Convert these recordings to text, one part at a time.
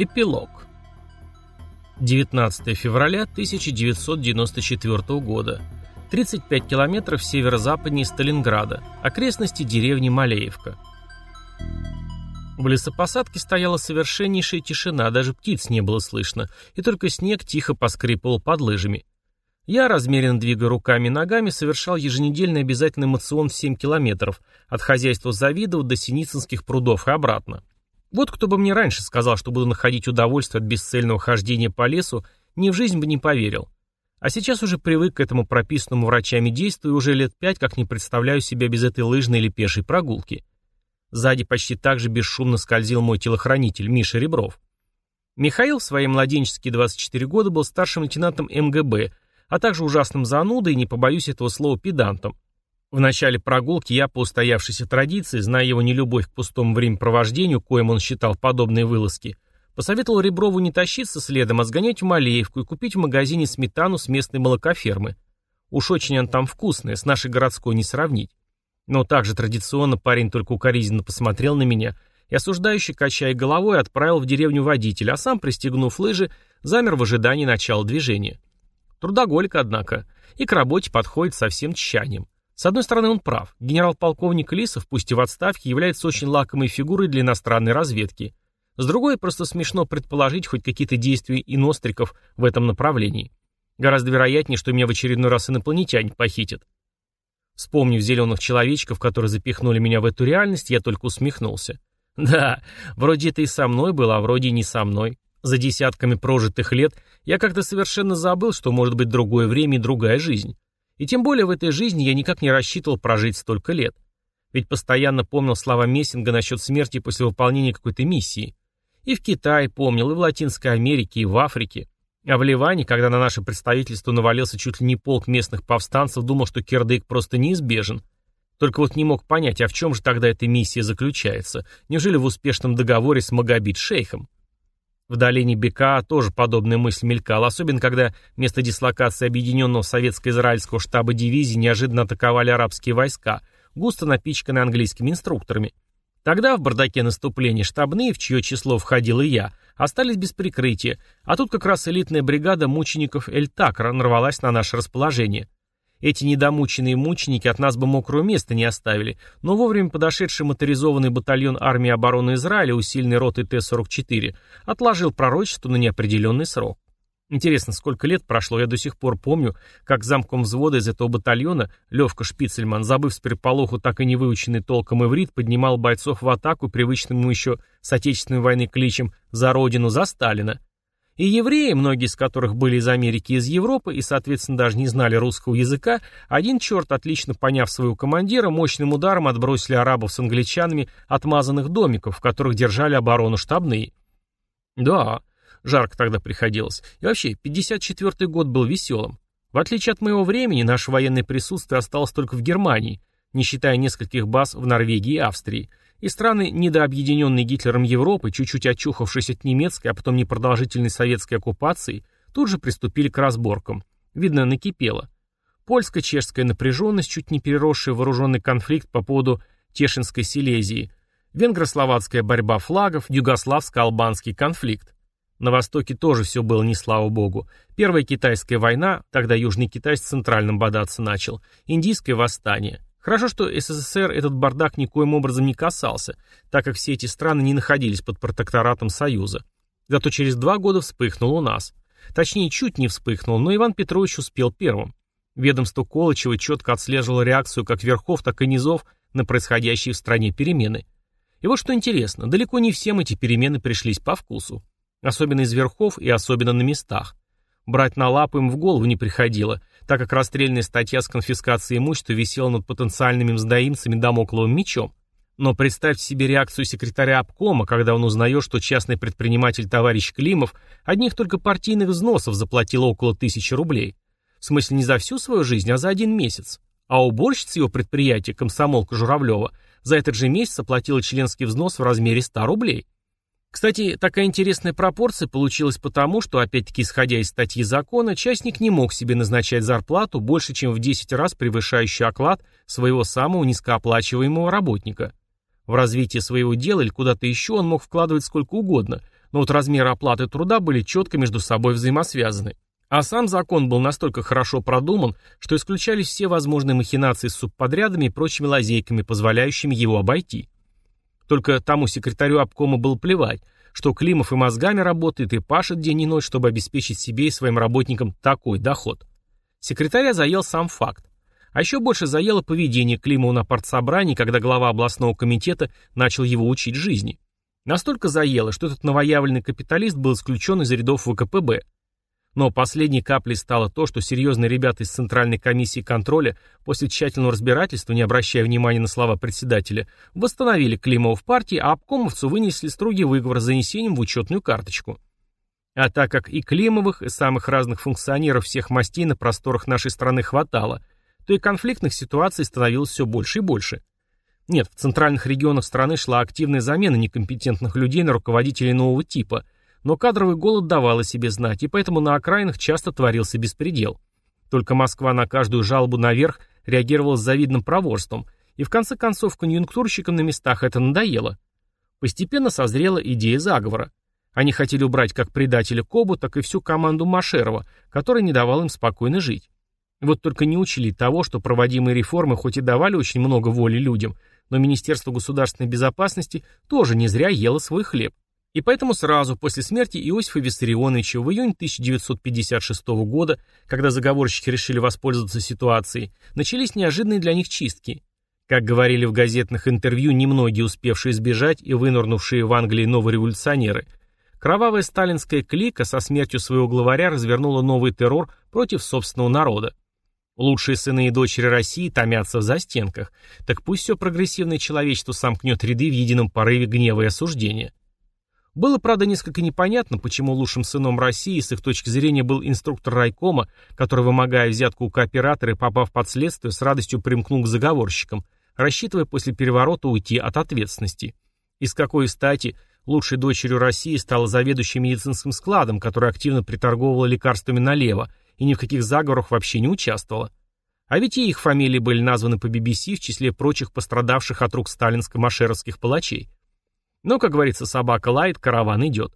Эпилог. 19 февраля 1994 года. 35 километров северо-западнее Сталинграда. Окрестности деревни Малеевка. В лесопосадке стояла совершеннейшая тишина, даже птиц не было слышно, и только снег тихо поскрипывал под лыжами. Я, размеренно двигая руками и ногами, совершал еженедельный обязательный мацион в 7 километров, от хозяйства Завидова до Синицынских прудов и обратно. Вот кто бы мне раньше сказал, что буду находить удовольствие от бесцельного хождения по лесу, ни в жизнь бы не поверил. А сейчас уже привык к этому прописанному врачами действию и уже лет пять как не представляю себя без этой лыжной или пешей прогулки. Сзади почти так же бесшумно скользил мой телохранитель, Миша Ребров. Михаил в свои младенческие 24 года был старшим лейтенантом МГБ, а также ужасным занудой не побоюсь этого слова, педантом. В начале прогулки я, по устоявшейся традиции, зная его нелюбовь к пустому времяпровождению, коим он считал подобные вылазки, посоветовал Реброву не тащиться следом, а сгонять в Малеевку и купить в магазине сметану с местной молокофермы. Уж очень она там вкусная, с нашей городской не сравнить. Но также традиционно парень только укоризненно посмотрел на меня и, осуждающий, качая головой, отправил в деревню водителя, а сам, пристегнув лыжи, замер в ожидании начала движения. Трудоголик, однако, и к работе подходит со всем тщанием. С одной стороны, он прав. Генерал-полковник Лисов, пусть и в отставке, является очень лакомой фигурой для иностранной разведки. С другой, просто смешно предположить хоть какие-то действия иностриков в этом направлении. Гораздо вероятнее, что меня в очередной раз инопланетяне похитят. Вспомнив зеленых человечков, которые запихнули меня в эту реальность, я только усмехнулся. Да, вроде это и со мной было, а вроде и не со мной. За десятками прожитых лет я как-то совершенно забыл, что может быть другое время и другая жизнь. И тем более в этой жизни я никак не рассчитывал прожить столько лет. Ведь постоянно помнил слова Мессинга насчет смерти после выполнения какой-то миссии. И в Китае помнил, и в Латинской Америке, и в Африке. А в Ливане, когда на наше представительство навалился чуть ли не полк местных повстанцев, думал, что кирдык просто неизбежен. Только вот не мог понять, а в чем же тогда эта миссия заключается? Неужели в успешном договоре с Магобит-шейхом? В долине Бека тоже подобная мысль мелькала, особенно когда место дислокации объединенного советско-израильского штаба дивизии неожиданно атаковали арабские войска, густо напичканные английскими инструкторами. Тогда в бардаке наступления штабные, в чье число входил и я, остались без прикрытия, а тут как раз элитная бригада мучеников Эль-Такра нарвалась на наше расположение. Эти недомученные мученики от нас бы мокрого места не оставили, но вовремя подошедший моторизованный батальон армии обороны Израиля, усиленный ротой Т-44, отложил пророчество на неопределенный срок. Интересно, сколько лет прошло, я до сих пор помню, как замком взвода из этого батальона Левка Шпицельман, забыв с переполоху так и не выученный толком иврит, поднимал бойцов в атаку привычным ему еще с Отечественной войны кличем «За Родину, за Сталина». И евреи, многие из которых были из Америки и из Европы, и, соответственно, даже не знали русского языка, один черт, отлично поняв своего командира, мощным ударом отбросили арабов с англичанами отмазанных домиков, в которых держали оборону штабные. Да, жарко тогда приходилось. И вообще, 54-й год был веселым. В отличие от моего времени, наше военное присутствие осталось только в Германии, не считая нескольких баз в Норвегии и Австрии и страны, недообъединенные Гитлером Европы, чуть-чуть очухавшись от немецкой, а потом непродолжительной советской оккупации, тут же приступили к разборкам. Видно, накипело. Польско-чешская напряженность, чуть не переросшая вооруженный конфликт по поводу Тешинской Силезии, венгро-словацкая борьба флагов, югославско-албанский конфликт. На Востоке тоже все было не слава богу. Первая китайская война, тогда Южный Китай с Центральным бодаться начал, индийское восстание – Хорошо, что СССР этот бардак никоим образом не касался, так как все эти страны не находились под протекторатом Союза. Зато через два года вспыхнул у нас. Точнее, чуть не вспыхнул, но Иван Петрович успел первым. Ведомство Колычева четко отслеживало реакцию как верхов, так и низов на происходящие в стране перемены. И вот что интересно, далеко не всем эти перемены пришлись по вкусу. Особенно из верхов и особенно на местах. Брать на лапу им в голову не приходило, так как расстрельная статья с конфискацией имущества висела над потенциальными мздоимцами домокловым мечом. Но представьте себе реакцию секретаря обкома, когда он узнает, что частный предприниматель товарищ Климов одних только партийных взносов заплатил около тысячи рублей. В смысле не за всю свою жизнь, а за один месяц. А уборщица его предприятия, комсомолка Журавлева, за этот же месяц оплатила членский взнос в размере 100 рублей. Кстати, такая интересная пропорция получилась потому, что, опять-таки, исходя из статьи закона, частник не мог себе назначать зарплату больше, чем в 10 раз превышающую оклад своего самого низкооплачиваемого работника. В развитие своего дела или куда-то еще он мог вкладывать сколько угодно, но вот размеры оплаты труда были четко между собой взаимосвязаны. А сам закон был настолько хорошо продуман, что исключались все возможные махинации с субподрядами и прочими лазейками, позволяющими его обойти. Только тому секретарю обкома было плевать, что Климов и мозгами работает и пашет день и ночь, чтобы обеспечить себе и своим работникам такой доход. Секретаря заел сам факт. А еще больше заело поведение Климова на партсобрании, когда глава областного комитета начал его учить жизни. Настолько заело, что этот новоявленный капиталист был исключен из рядов ВКПБ – но последней каплей стало то, что серьезные ребята из Центральной комиссии контроля после тщательного разбирательства, не обращая внимания на слова председателя, восстановили Климова в партии, а обкомовцу вынесли строгий выговор с занесением в учетную карточку. А так как и Климовых, и самых разных функционеров всех мастей на просторах нашей страны хватало, то и конфликтных ситуаций становилось все больше и больше. Нет, в центральных регионах страны шла активная замена некомпетентных людей на руководителей нового типа – но кадровый голод давал о себе знать, и поэтому на окраинах часто творился беспредел. Только Москва на каждую жалобу наверх реагировала с завидным проворством, и в конце концов конъюнктурщикам на местах это надоело. Постепенно созрела идея заговора. Они хотели убрать как предателя Кобу, так и всю команду Машерова, которая не давала им спокойно жить. Вот только не учили того, что проводимые реформы хоть и давали очень много воли людям, но Министерство государственной безопасности тоже не зря ело свой хлеб. И поэтому сразу после смерти Иосифа Виссарионовича в июне 1956 года, когда заговорщики решили воспользоваться ситуацией, начались неожиданные для них чистки. Как говорили в газетных интервью немногие успевшие сбежать и вынырнувшие в Англии новореволюционеры, кровавая сталинская клика со смертью своего главаря развернула новый террор против собственного народа. Лучшие сыны и дочери России томятся в застенках, так пусть все прогрессивное человечество сомкнет ряды в едином порыве гнева и осуждения. Было, правда, несколько непонятно, почему лучшим сыном России с их точки зрения был инструктор райкома, который, вымогая взятку у кооператора и попав под следствие, с радостью примкнул к заговорщикам, рассчитывая после переворота уйти от ответственности. И с какой стати лучшей дочерью России стала заведующей медицинским складом, который активно приторговывала лекарствами налево и ни в каких заговорах вообще не участвовала. А ведь и их фамилии были названы по BBC в числе прочих пострадавших от рук сталинско-машеровских палачей. Но, как говорится, собака лает, караван идет.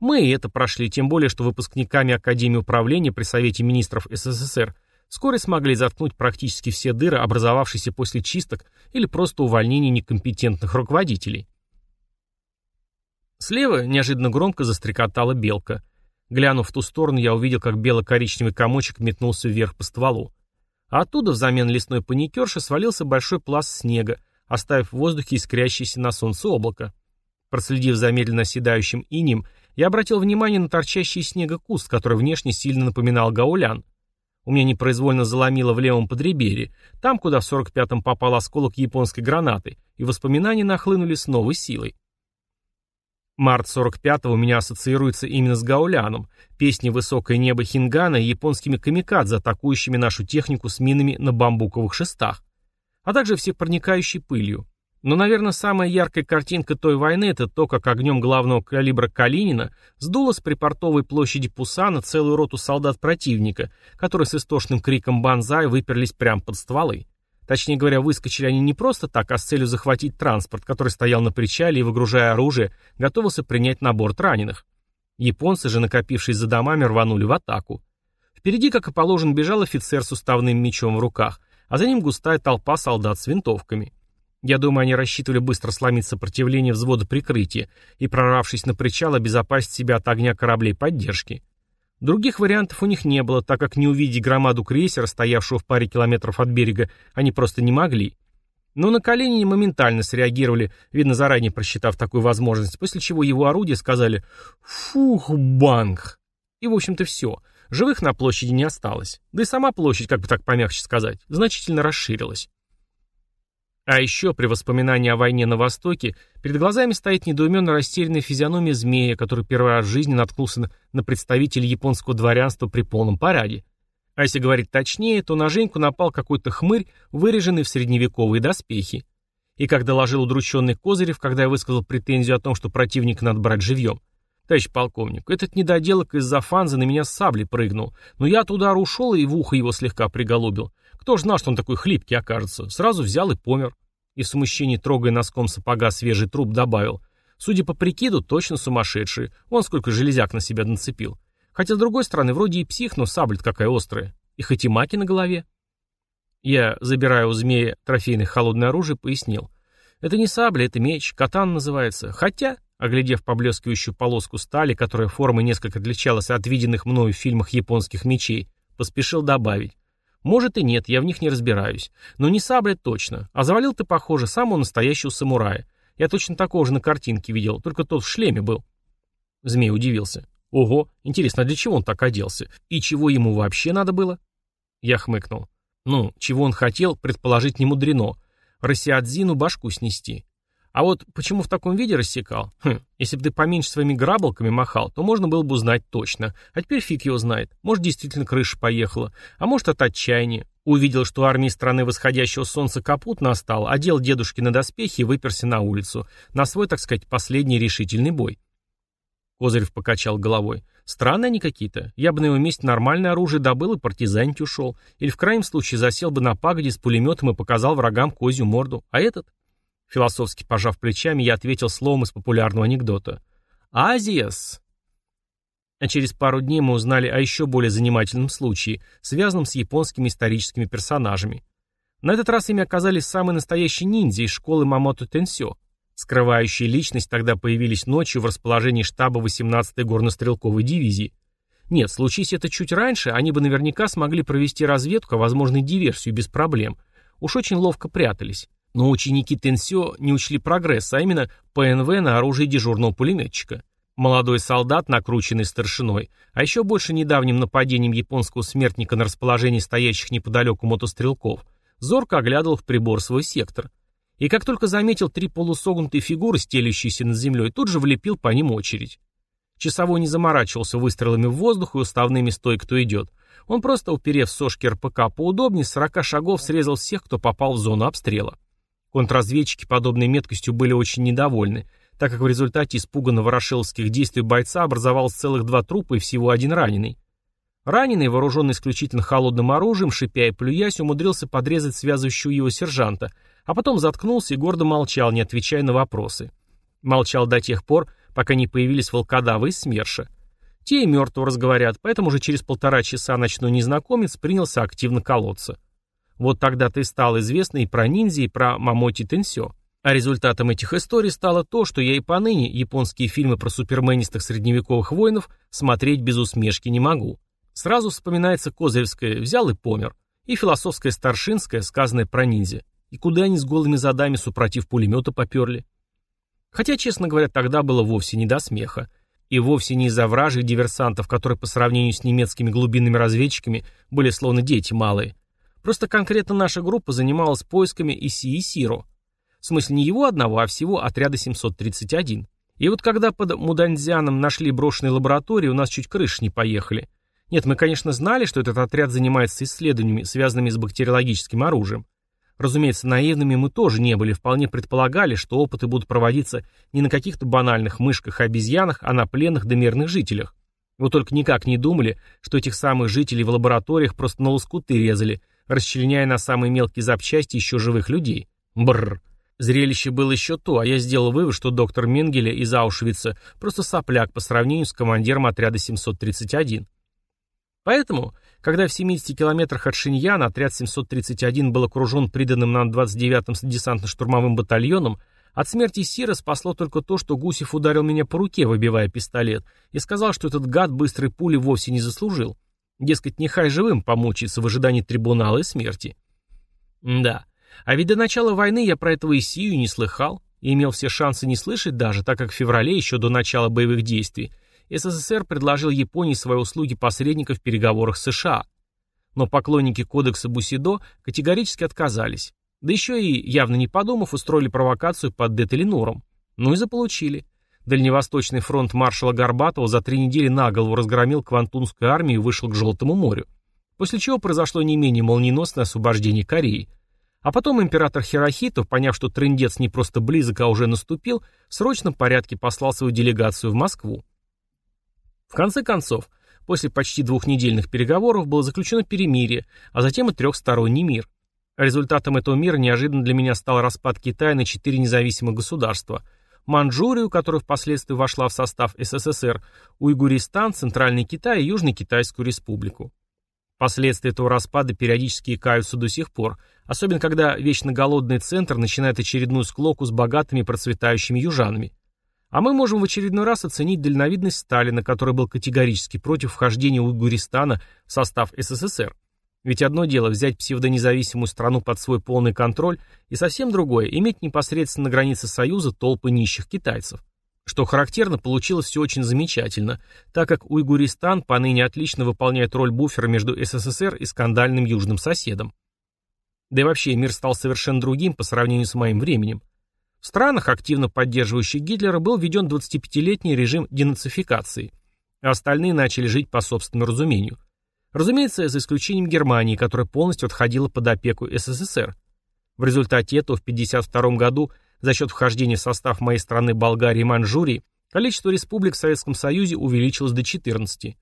Мы и это прошли, тем более, что выпускниками Академии управления при Совете министров СССР вскоре смогли заткнуть практически все дыры, образовавшиеся после чисток или просто увольнений некомпетентных руководителей. Слева неожиданно громко застрекотала белка. Глянув в ту сторону, я увидел, как бело-коричневый комочек метнулся вверх по стволу. А оттуда взамен лесной паникерши свалился большой пласт снега, оставив в воздухе искрящееся на солнце облако. Проследив за медленно оседающим инем, я обратил внимание на торчащий из снега куст, который внешне сильно напоминал гаулян. У меня непроизвольно заломило в левом подреберье, там, куда в 45-м попал осколок японской гранаты, и воспоминания нахлынули с новой силой. Март 45-го у меня ассоциируется именно с гауляном, песней «Высокое небо Хингана» и японскими камикадзе, атакующими нашу технику с минами на бамбуковых шестах, а также всепроникающей пылью. Но, наверное, самая яркая картинка той войны – это то, как огнем главного калибра Калинина сдуло с припортовой площади Пусана целую роту солдат противника, которые с истошным криком «Бонзай» выперлись прямо под стволы. Точнее говоря, выскочили они не просто так, а с целью захватить транспорт, который стоял на причале и, выгружая оружие, готовился принять на борт раненых. Японцы же, накопившись за домами, рванули в атаку. Впереди, как и положено, бежал офицер с уставным мечом в руках, а за ним густая толпа солдат с винтовками. Я думаю, они рассчитывали быстро сломить сопротивление взвода прикрытия и, прорвавшись на причал, обезопасить себя от огня кораблей поддержки. Других вариантов у них не было, так как не увидеть громаду крейсера, стоявшего в паре километров от берега, они просто не могли. Но на колени моментально среагировали, видно, заранее просчитав такую возможность, после чего его орудия сказали «Фух, банг!» И, в общем-то, все. Живых на площади не осталось. Да и сама площадь, как бы так помягче сказать, значительно расширилась. А еще при воспоминании о войне на Востоке перед глазами стоит недоуменно растерянная физиономия змея, который первый раз в жизни наткнулся на, представителя японского дворянства при полном параде. А если говорить точнее, то на Женьку напал какой-то хмырь, выреженный в средневековые доспехи. И как доложил удрученный Козырев, когда я высказал претензию о том, что противника надо брать живьем. Товарищ полковник, этот недоделок из-за фанзы на меня с саблей прыгнул, но я от удара ушел и в ухо его слегка приголубил. Кто ж знал, что он такой хлипкий окажется? Сразу взял и помер. И в смущении, трогая носком сапога свежий труп, добавил. Судя по прикиду, точно сумасшедший. Вон сколько железяк на себя нацепил. Хотя, с другой стороны, вроде и псих, но сабль какая острая. И хоть и маки на голове. Я, забирая у змея трофейное холодное оружие, пояснил. Это не сабля, это меч, катан называется. Хотя, оглядев поблескивающую полоску стали, которая формой несколько отличалась от виденных мною в фильмах японских мечей, поспешил добавить. Может и нет, я в них не разбираюсь. Но не сабля точно. А завалил ты, похоже, самого настоящего самурая. Я точно такого же на картинке видел, только тот в шлеме был. Змей удивился. Ого, интересно, а для чего он так оделся? И чего ему вообще надо было? Я хмыкнул. Ну, чего он хотел, предположить не мудрено. Рассиадзину башку снести. А вот почему в таком виде рассекал? Хм, если бы ты поменьше своими грабалками махал, то можно было бы узнать точно. А теперь фиг его знает. Может, действительно крыша поехала. А может, от отчаяния. Увидел, что армии страны восходящего солнца капут настал, одел дедушки на доспехи и выперся на улицу. На свой, так сказать, последний решительный бой. Козырев покачал головой. Странные они какие-то. Я бы на его месте нормальное оружие добыл и партизанить ушел. Или в крайнем случае засел бы на пагоде с пулеметом и показал врагам козью морду. А этот? Философски пожав плечами, я ответил словом из популярного анекдота. «Азиас!» А через пару дней мы узнали о еще более занимательном случае, связанном с японскими историческими персонажами. На этот раз ими оказались самые настоящие ниндзя из школы Мамото Тенсё. Скрывающие личность тогда появились ночью в расположении штаба 18-й горнострелковой дивизии. Нет, случись это чуть раньше, они бы наверняка смогли провести разведку, а возможно диверсию без проблем. Уж очень ловко прятались. Но ученики Тенсё не учли прогресс, а именно ПНВ на оружие дежурного пулеметчика. Молодой солдат, накрученный старшиной, а еще больше недавним нападением японского смертника на расположение стоящих неподалеку мотострелков, зорко оглядывал в прибор свой сектор. И как только заметил три полусогнутые фигуры, стелящиеся над землей, тут же влепил по ним очередь. Часовой не заморачивался выстрелами в воздух и уставными стой, кто идет. Он просто, уперев сошки РПК поудобнее, с 40 шагов срезал всех, кто попал в зону обстрела. Контрразведчики подобной меткостью были очень недовольны, так как в результате испуганного ворошиловских действий бойца образовалось целых два трупа и всего один раненый. Раненый, вооруженный исключительно холодным оружием, шипя и плюясь, умудрился подрезать связывающего его сержанта, а потом заткнулся и гордо молчал, не отвечая на вопросы. Молчал до тех пор, пока не появились волкодавы из СМЕРШа. Те и мертвого разговорят, поэтому уже через полтора часа ночной незнакомец принялся активно колоться. Вот тогда-то и стало известно и про ниндзя, и про Мамоти Тенсё. А результатом этих историй стало то, что я и поныне японские фильмы про суперменистых средневековых воинов смотреть без усмешки не могу. Сразу вспоминается Козыревское «взял и помер» и философское старшинское, сказанное про ниндзя. И куда они с голыми задами супротив пулемета поперли? Хотя, честно говоря, тогда было вовсе не до смеха. И вовсе не из-за вражьих диверсантов, которые по сравнению с немецкими глубинными разведчиками были словно дети малые. Просто конкретно наша группа занималась поисками Иси и. В смысле не его одного, а всего отряда 731. И вот когда под Муданзяном нашли брошенные лаборатории, у нас чуть крыши не поехали. Нет, мы, конечно, знали, что этот отряд занимается исследованиями, связанными с бактериологическим оружием. Разумеется, наивными мы тоже не были, вполне предполагали, что опыты будут проводиться не на каких-то банальных мышках и обезьянах, а на пленных да мирных жителях. Вот только никак не думали, что этих самых жителей в лабораториях просто на лоскуты резали, расчленяя на самые мелкие запчасти еще живых людей. Бррр. Зрелище было еще то, а я сделал вывод, что доктор Менгеля из Аушвица просто сопляк по сравнению с командиром отряда 731. Поэтому, когда в 70 километрах от Шиньяна отряд 731 был окружен приданным нам 29-м десантно-штурмовым батальоном, от смерти Сира спасло только то, что Гусев ударил меня по руке, выбивая пистолет, и сказал, что этот гад быстрой пули вовсе не заслужил. Дескать, нехай живым помучиться в ожидании трибунала и смерти. Да, а ведь до начала войны я про этого Исию не слыхал, и имел все шансы не слышать даже, так как в феврале, еще до начала боевых действий, СССР предложил Японии свои услуги посредника в переговорах с США. Но поклонники кодекса Бусидо категорически отказались. Да еще и, явно не подумав, устроили провокацию под Детелинором. Ну и заполучили. Дальневосточный фронт маршала Горбатова за три недели на голову разгромил Квантунскую армию и вышел к Желтому морю. После чего произошло не менее молниеносное освобождение Кореи. А потом император Хирохито, поняв, что трындец не просто близок, а уже наступил, в срочном порядке послал свою делегацию в Москву. В конце концов, после почти двухнедельных переговоров было заключено перемирие, а затем и трехсторонний мир. Результатом этого мира неожиданно для меня стал распад Китая на четыре независимых государства – Манчжурию, которая впоследствии вошла в состав СССР, Уйгуристан, Центральный Китай и Южную Китайскую Республику. Последствия этого распада периодически каются до сих пор, особенно когда вечно голодный центр начинает очередную склоку с богатыми процветающими южанами. А мы можем в очередной раз оценить дальновидность Сталина, который был категорически против вхождения Уйгуристана в состав СССР. Ведь одно дело взять псевдонезависимую страну под свой полный контроль, и совсем другое – иметь непосредственно на границе Союза толпы нищих китайцев. Что характерно, получилось все очень замечательно, так как Уйгуристан поныне отлично выполняет роль буфера между СССР и скандальным южным соседом. Да и вообще мир стал совершенно другим по сравнению с моим временем. В странах, активно поддерживающих Гитлера, был введен 25-летний режим денацификации, а остальные начали жить по собственному разумению. Разумеется, за исключением Германии, которая полностью отходила под опеку СССР. В результате этого в 1952 году за счет вхождения в состав моей страны Болгарии и Манчжурии количество республик в Советском Союзе увеличилось до 14.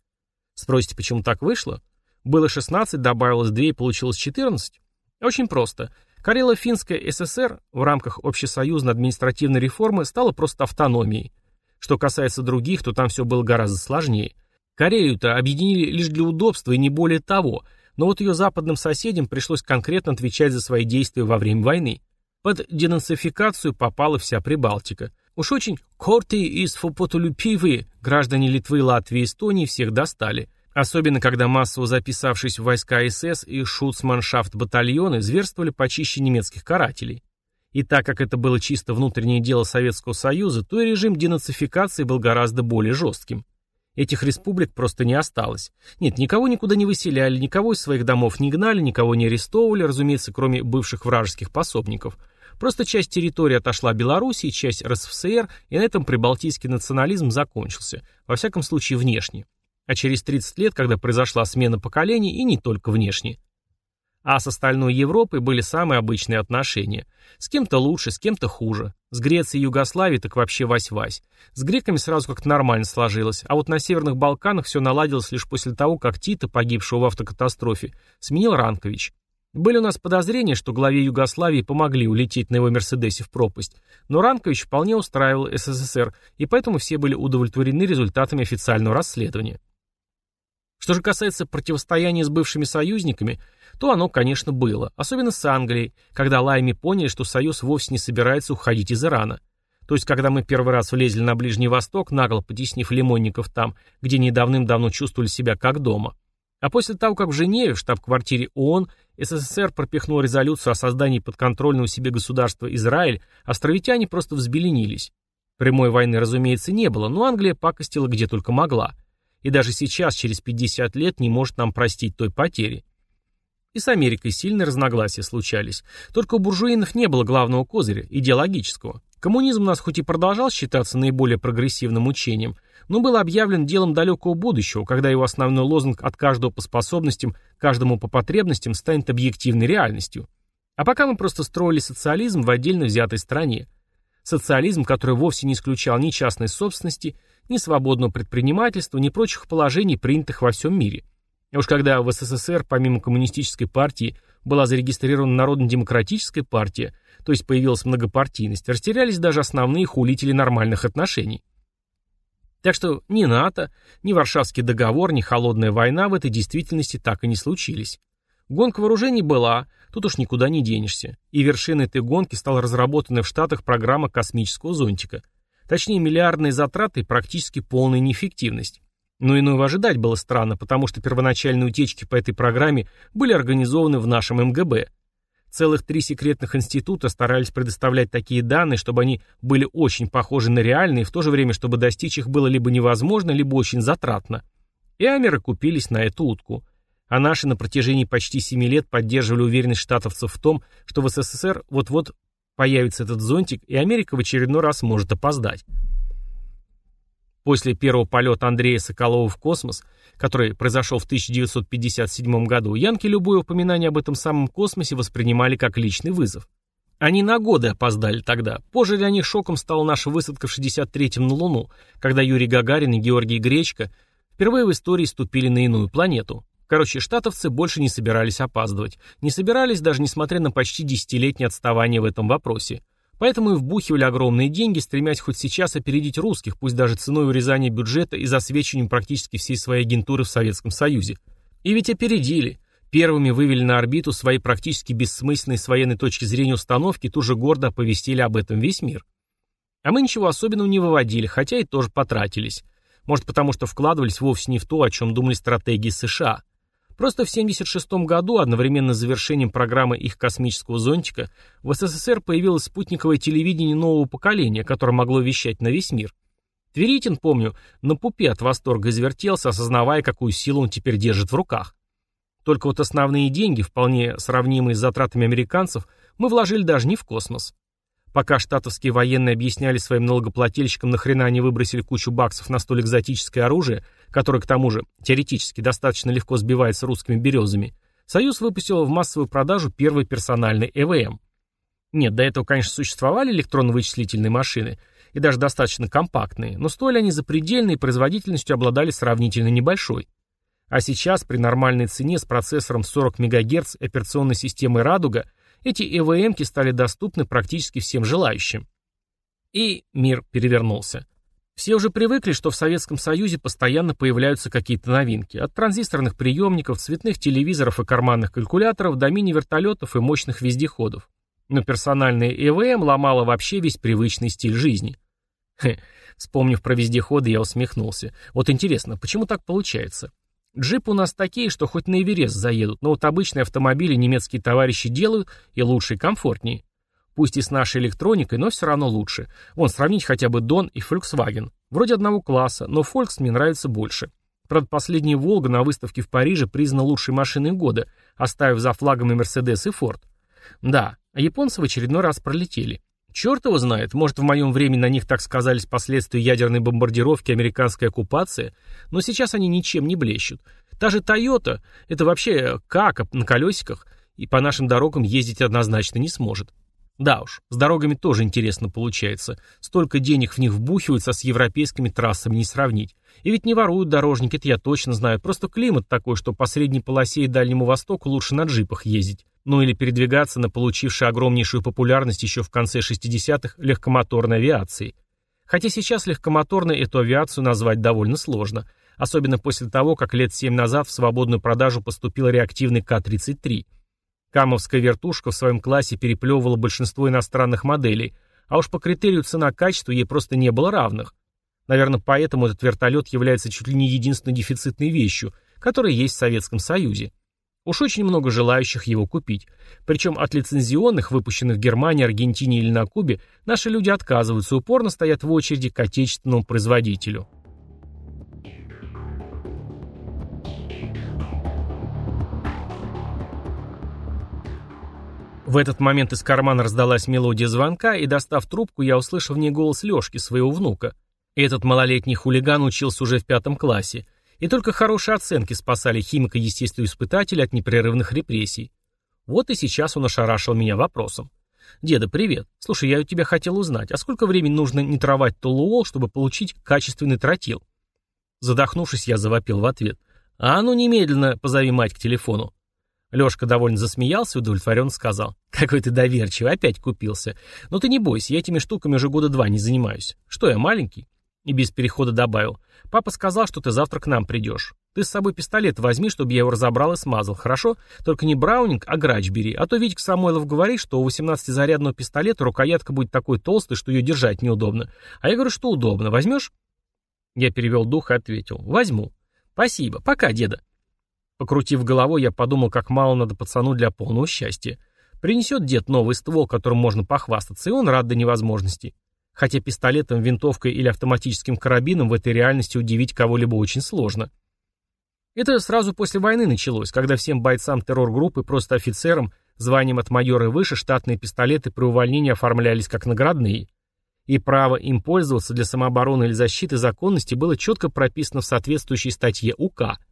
Спросите, почему так вышло? Было 16, добавилось 2 и получилось 14? Очень просто – Карело-Финская ССР в рамках общесоюзной административной реформы стала просто автономией. Что касается других, то там все было гораздо сложнее. Корею-то объединили лишь для удобства и не более того, но вот ее западным соседям пришлось конкретно отвечать за свои действия во время войны. Под денацификацию попала вся Прибалтика. Уж очень корты из фопотулюпивы граждане Литвы, Латвии и Эстонии всех достали – Особенно, когда массово записавшись в войска СС и шуцманшафт батальоны зверствовали почище немецких карателей. И так как это было чисто внутреннее дело Советского Союза, то и режим денацификации был гораздо более жестким. Этих республик просто не осталось. Нет, никого никуда не выселяли, никого из своих домов не гнали, никого не арестовывали, разумеется, кроме бывших вражеских пособников. Просто часть территории отошла Белоруссии, часть РСФСР, и на этом прибалтийский национализм закончился, во всяком случае внешне а через 30 лет, когда произошла смена поколений, и не только внешне. А с остальной Европой были самые обычные отношения. С кем-то лучше, с кем-то хуже. С Грецией и Югославией так вообще вась-вась. С греками сразу как-то нормально сложилось, а вот на Северных Балканах все наладилось лишь после того, как Тита, погибшего в автокатастрофе, сменил Ранкович. Были у нас подозрения, что главе Югославии помогли улететь на его Мерседесе в пропасть, но Ранкович вполне устраивал СССР, и поэтому все были удовлетворены результатами официального расследования. Что же касается противостояния с бывшими союзниками, то оно, конечно, было, особенно с Англией, когда Лайми поняли, что Союз вовсе не собирается уходить из Ирана. То есть, когда мы первый раз влезли на Ближний Восток, нагло потеснив лимонников там, где не давным-давно чувствовали себя как дома. А после того, как в Женеве, в штаб-квартире ООН, СССР пропихнул резолюцию о создании подконтрольного себе государства Израиль, островитяне просто взбеленились. Прямой войны, разумеется, не было, но Англия пакостила где только могла – и даже сейчас, через 50 лет, не может нам простить той потери. И с Америкой сильные разногласия случались. Только у буржуинов не было главного козыря, идеологического. Коммунизм у нас хоть и продолжал считаться наиболее прогрессивным учением, но был объявлен делом далекого будущего, когда его основной лозунг «от каждого по способностям, каждому по потребностям» станет объективной реальностью. А пока мы просто строили социализм в отдельно взятой стране. Социализм, который вовсе не исключал ни частной собственности, ни свободного предпринимательства, ни прочих положений, принятых во всем мире. И уж когда в СССР, помимо коммунистической партии, была зарегистрирована Народно-демократическая партия, то есть появилась многопартийность, растерялись даже основные хулители нормальных отношений. Так что ни НАТО, ни Варшавский договор, ни холодная война в этой действительности так и не случились. Гонка вооружений была, тут уж никуда не денешься. И вершиной этой гонки стала разработанная в Штатах программа космического зонтика – Точнее, миллиардные затраты и практически полная неэффективность. Но иного ожидать было странно, потому что первоначальные утечки по этой программе были организованы в нашем МГБ. Целых три секретных института старались предоставлять такие данные, чтобы они были очень похожи на реальные, и в то же время, чтобы достичь их было либо невозможно, либо очень затратно. И амеры купились на эту утку. А наши на протяжении почти семи лет поддерживали уверенность штатовцев в том, что в СССР вот-вот Появится этот зонтик, и Америка в очередной раз может опоздать. После первого полета Андрея Соколова в космос, который произошел в 1957 году, янки любое упоминание об этом самом космосе воспринимали как личный вызов. Они на годы опоздали тогда. Позже для них шоком стала наша высадка в 63-м на Луну, когда Юрий Гагарин и Георгий Гречко впервые в истории ступили на иную планету. Короче, штатовцы больше не собирались опаздывать. Не собирались, даже несмотря на почти десятилетнее отставание в этом вопросе. Поэтому и вбухивали огромные деньги, стремясь хоть сейчас опередить русских, пусть даже ценой урезания бюджета и засвечиванием практически всей своей агентуры в Советском Союзе. И ведь опередили. Первыми вывели на орбиту свои практически бессмысленные с военной точки зрения установки и тут же гордо оповестили об этом весь мир. А мы ничего особенного не выводили, хотя и тоже потратились. Может потому, что вкладывались вовсе не в то, о чем думали стратегии США. Просто в 1976 году, одновременно с завершением программы их космического зонтика, в СССР появилось спутниковое телевидение нового поколения, которое могло вещать на весь мир. Тверитин, помню, на пупе от восторга извертелся, осознавая, какую силу он теперь держит в руках. Только вот основные деньги, вполне сравнимые с затратами американцев, мы вложили даже не в космос. Пока штатовские военные объясняли своим налогоплательщикам, нахрена они выбросили кучу баксов на столь экзотическое оружие, которое, к тому же, теоретически достаточно легко сбивается русскими березами, Союз выпустил в массовую продажу первый персональный ЭВМ. Нет, до этого, конечно, существовали электронно-вычислительные машины, и даже достаточно компактные, но стоили они запредельной и производительностью обладали сравнительно небольшой. А сейчас, при нормальной цене с процессором 40 МГц операционной системой «Радуга», эти ЭВМки стали доступны практически всем желающим. И мир перевернулся. Все уже привыкли, что в Советском Союзе постоянно появляются какие-то новинки. От транзисторных приемников, цветных телевизоров и карманных калькуляторов до мини-вертолетов и мощных вездеходов. Но персональные ЭВМ ломало вообще весь привычный стиль жизни. Хе, вспомнив про вездеходы, я усмехнулся. Вот интересно, почему так получается? Джипы у нас такие, что хоть на Эверест заедут, но вот обычные автомобили немецкие товарищи делают и лучше и комфортнее. Пусть и с нашей электроникой, но все равно лучше. Вон, сравнить хотя бы Дон и Volkswagen. Вроде одного класса, но Volks мне нравится больше. Правда, последняя «Волга» на выставке в Париже признана лучшей машиной года, оставив за флагами Mercedes и Ford. Да, а японцы в очередной раз пролетели. Черт его знает, может в моем времени на них так сказались последствия ядерной бомбардировки американской оккупации, но сейчас они ничем не блещут. Та же Toyota, это вообще как на колесиках, и по нашим дорогам ездить однозначно не сможет. Да уж, с дорогами тоже интересно получается. Столько денег в них вбухиваются, а с европейскими трассами не сравнить. И ведь не воруют дорожники, это я точно знаю. Просто климат такой, что по средней полосе и Дальнему Востоку лучше на джипах ездить. Ну или передвигаться на получившей огромнейшую популярность еще в конце 60-х легкомоторной авиации. Хотя сейчас легкомоторной эту авиацию назвать довольно сложно. Особенно после того, как лет 7 назад в свободную продажу поступил реактивный К-33. Камовская вертушка в своем классе переплевывала большинство иностранных моделей, а уж по критерию цена-качество ей просто не было равных. Наверное, поэтому этот вертолет является чуть ли не единственной дефицитной вещью, которая есть в Советском Союзе. Уж очень много желающих его купить. Причем от лицензионных, выпущенных в Германии, Аргентине или на Кубе, наши люди отказываются упорно стоят в очереди к отечественному производителю. В этот момент из кармана раздалась мелодия звонка, и, достав трубку, я услышал в ней голос Лешки, своего внука. Этот малолетний хулиган учился уже в пятом классе, и только хорошие оценки спасали химика-естествоиспытателя от непрерывных репрессий. Вот и сейчас он ошарашил меня вопросом. «Деда, привет. Слушай, я у тебя хотел узнать, а сколько времени нужно нитровать толуол, чтобы получить качественный тротил?» Задохнувшись, я завопил в ответ. «А ну немедленно позови мать к телефону». Лёшка довольно засмеялся и удовлетворенно сказал. «Какой ты доверчивый, опять купился. Но ты не бойся, я этими штуками уже года два не занимаюсь. Что я, маленький?» И без перехода добавил. «Папа сказал, что ты завтра к нам придешь. Ты с собой пистолет возьми, чтобы я его разобрал и смазал, хорошо? Только не Браунинг, а грач бери. А то Витька Самойлов говорит, что у 18-зарядного пистолета рукоятка будет такой толстой, что ее держать неудобно. А я говорю, что удобно. Возьмешь?» Я перевел дух и ответил. «Возьму. Спасибо. Пока, деда». Покрутив головой, я подумал, как мало надо пацану для полного счастья. Принесет дед новый ствол, которым можно похвастаться, и он рад до невозможности. Хотя пистолетом, винтовкой или автоматическим карабином в этой реальности удивить кого-либо очень сложно. Это сразу после войны началось, когда всем бойцам террор-группы, просто офицерам, званием от майора и выше, штатные пистолеты при увольнении оформлялись как наградные. И право им пользоваться для самообороны или защиты законности было четко прописано в соответствующей статье УК –